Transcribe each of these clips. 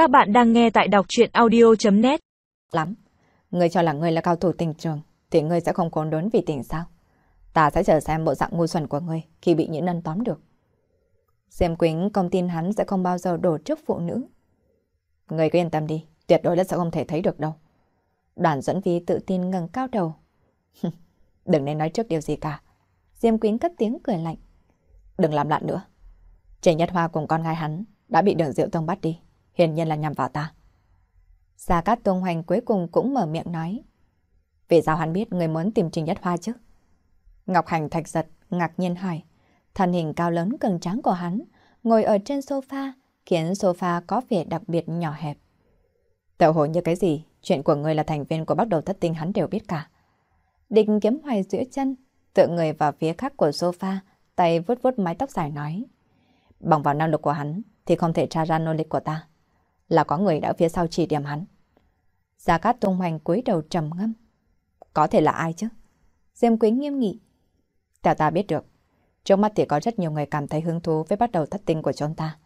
Các bạn đang nghe tại đọc chuyện audio.net Lắm, ngươi cho là ngươi là cao thủ tình trường thì ngươi sẽ không khốn đốn vì tình sao? Ta sẽ chờ xem bộ dạng ngu xuẩn của ngươi khi bị những nân tóm được. Diêm Quýnh công tin hắn sẽ không bao giờ đổ trước phụ nữ. Ngươi cứ yên tâm đi, tuyệt đối là sẽ không thể thấy được đâu. Đoàn dẫn vi tự tin ngẩng cao đầu. Đừng nên nói trước điều gì cả. Diêm Quýnh cất tiếng cười lạnh. Đừng làm loạn nữa. Trình Nhất Hoa cùng con gái hắn đã bị đường diệu tông bắt đi. Hiển nhiên là nhằm vào ta. Gia Cát Tông Hoành cuối cùng cũng mở miệng nói. Vì sao hắn biết người muốn tìm Trình Nhất Hoa chứ? Ngọc Hành thạch giật, ngạc nhiên hỏi. Thân hình cao lớn cường tráng của hắn, ngồi ở trên sofa, khiến sofa có vẻ đặc biệt nhỏ hẹp. Tự hồ như cái gì, chuyện của người là thành viên của bắt đầu thất tinh hắn đều biết cả. Định kiếm hoài giữa chân, tựa người vào phía khác của sofa, tay vuốt vuốt mái tóc dài nói. Bằng vào năng lực của hắn thì không thể tra ra nô lịch của ta. Là có người đã phía sau chỉ điểm hắn. Gia Cát Tung Hoành cúi đầu trầm ngâm. Có thể là ai chứ? Diêm Quý nghiêm nghị. Theo ta biết được, trước mắt thì có rất nhiều người cảm thấy hứng thú với bắt đầu thất tinh của chúng ta.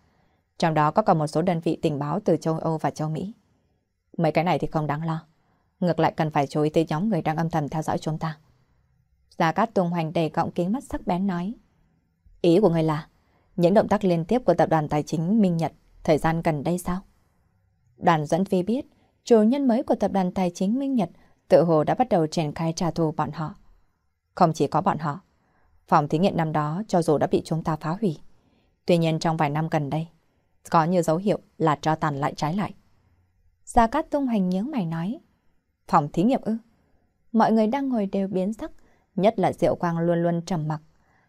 Trong đó có cả một số đơn vị tình báo từ châu Âu và châu Mỹ. Mấy cái này thì không đáng lo. Ngược lại cần phải chú ý tới nhóm người đang âm thầm theo dõi chúng ta. Gia Cát Tung Hoành đầy gọng kính mắt sắc bén nói. Ý của người là, những động tác liên tiếp của tập đoàn tài chính Minh Nhật thời gian gần đây sao? Đoàn dẫn phi biết, chủ nhân mới của tập đoàn tài chính Minh Nhật tự hồ đã bắt đầu triển khai trả thù bọn họ. Không chỉ có bọn họ, phòng thí nghiệm năm đó cho dù đã bị chúng ta phá hủy. Tuy nhiên trong vài năm gần đây, có như dấu hiệu là cho tàn lại trái lại. Gia Cát Tung Hành nhớ mày nói, phòng thí nghiệm ư? Mọi người đang ngồi đều biến sắc, nhất là Diệu Quang luôn luôn trầm mặc.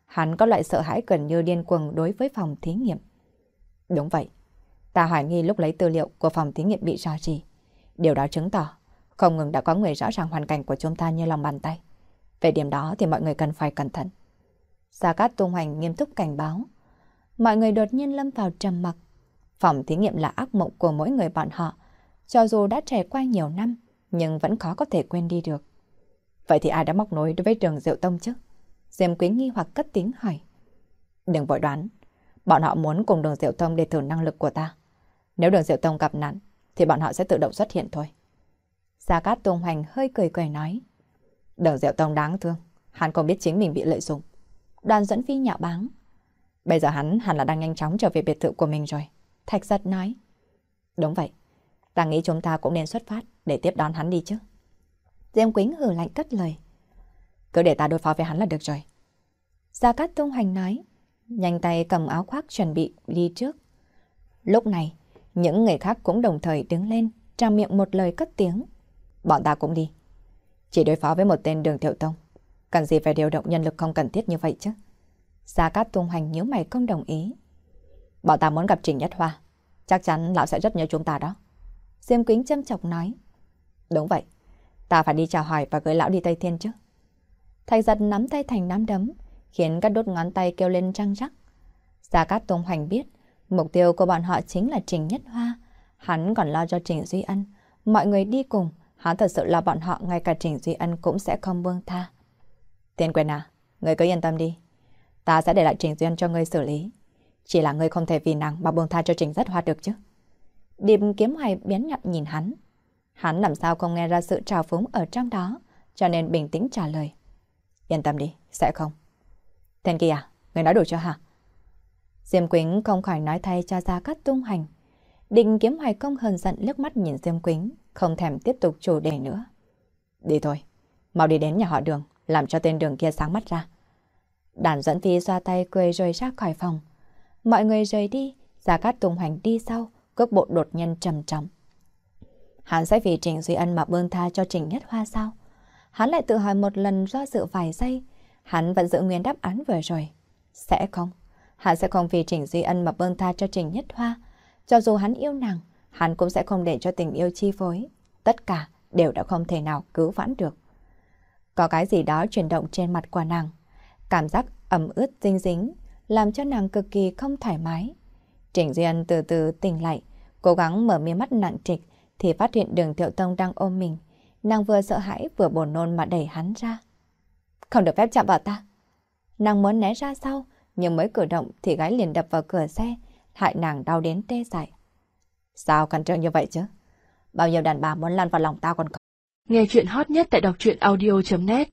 Hắn có loại sợ hãi gần như điên cuồng đối với phòng thí nghiệm. Đúng vậy. Ta hoài nghi lúc lấy tư liệu của phòng thí nghiệm bị ra gì. Điều đó chứng tỏ không ngừng đã có người rõ ràng hoàn cảnh của chúng ta như lòng bàn tay. Về điểm đó thì mọi người cần phải cẩn thận. Gia Cát Tung Hoành nghiêm túc cảnh báo. Mọi người đột nhiên lâm vào trầm mặc. Phòng thí nghiệm là ác mộng của mỗi người bọn họ. Cho dù đã trải qua nhiều năm, nhưng vẫn khó có thể quên đi được. Vậy thì ai đã móc nối đối với trường Diệu Tông chứ? Diêm Quý nghi hoặc cất tiếng hỏi. Đừng vội đoán, bọn họ muốn cùng đường Diệu Tông để thử năng lực của ta. Nếu đường Diệu Tông gặp nạn, thì bọn họ sẽ tự động xuất hiện thôi. Gia Cát Tùng Hoành hơi cười cười nói. Đường Diệu Tông đáng thương, hắn không biết chính mình bị lợi dụng. Đoàn dẫn phi nhạo báng. Bây giờ hắn hẳn là đang nhanh chóng trở về biệt thự của mình rồi. Thạch giật nói. Đúng vậy, ta nghĩ chúng ta cũng nên xuất phát để tiếp đón hắn đi chứ. Diêm Quýnh hử lạnh cất lời. Cứ để ta đối phó với hắn là được rồi. Gia Cát Tung Hoành nói, nhanh tay cầm áo khoác chuẩn bị đi trước. Lúc này, những người khác cũng đồng thời đứng lên, trang miệng một lời cất tiếng. Bọn ta cũng đi. Chỉ đối phó với một tên đường thiệu tông. Cần gì phải điều động nhân lực không cần thiết như vậy chứ? Gia Cát Tung Hành nhíu mày không đồng ý. Bọn ta muốn gặp Trình Nhất Hoa. Chắc chắn lão sẽ rất nhớ chúng ta đó. Diêm Quýnh châm chọc nói. Đúng vậy. Ta phải đi chào hỏi và gửi lão đi Tây Thiên chứ. Thạch giật nắm tay thành nắm đấm, khiến các đốt ngón tay kêu lên răng rắc. Gia Cát Tông Hoành biết, mục tiêu của bọn họ chính là Trình Nhất Hoa. Hắn còn lo cho Trình Duy Ân. Mọi người đi cùng, hắn thật sự là bọn họ ngay cả Trình Duy Ân cũng sẽ không buông tha. Tiên quyền à, người cứ yên tâm đi. Ta sẽ để lại Trình Duy Ân cho ngươi xử lý. Chỉ là ngươi không thể vì nàng mà buông tha cho Trình Rất Hoa được chứ. Điệp kiếm hoài biến nhọn nhìn hắn. Hắn làm sao không nghe ra sự trào phúng ở trong đó, cho nên bình tĩnh trả lời. Yên tâm đi, sẽ không. Thiên Kỳ à, người nói đủ cho hả? Diêm Quýnh không khỏi nói thay cho Gia Cát tung hành. Định kiếm hoài công hờn giận nước mắt nhìn Diêm Quýnh, không thèm tiếp tục chủ đề nữa. Đi thôi, mau đi đến nhà họ đường, làm cho tên đường kia sáng mắt ra. Đàn dẫn phi xoa tay cười rồi ra khỏi phòng. Mọi người rời đi, Gia Cát tung hành đi sau, cước bộ đột nhân trầm trọng. Hắn sẽ vì Trình Duy Ân mà bương tha cho Trình Nhất Hoa sao? Hắn lại tự hỏi một lần do dự vài giây, hắn vẫn giữ nguyên đáp án vừa rồi. Sẽ không, hắn sẽ không vì Trình Duy Ân mà bơn tha cho Trình Nhất Hoa. Cho dù hắn yêu nàng, hắn cũng sẽ không để cho tình yêu chi phối. Tất cả đều đã không thể nào cứu vãn được. Có cái gì đó chuyển động trên mặt của nàng. Cảm giác ẩm ướt dinh dính, làm cho nàng cực kỳ không thoải mái. Trình Duy Ân từ từ tỉnh lại, cố gắng mở mi mắt nặng trịch, thì phát hiện đường Thiệu Tông đang ôm mình. Nàng vừa sợ hãi vừa buồn nôn mà đẩy hắn ra. Không được phép chạm vào ta. Nàng muốn né ra sau, nhưng mới cử động thì gái liền đập vào cửa xe, hại nàng đau đến tê dại. Sao cẩn trương như vậy chứ? Bao nhiêu đàn bà muốn lăn vào lòng tao còn có. Nghe chuyện hot nhất tại đọc truyện audio.net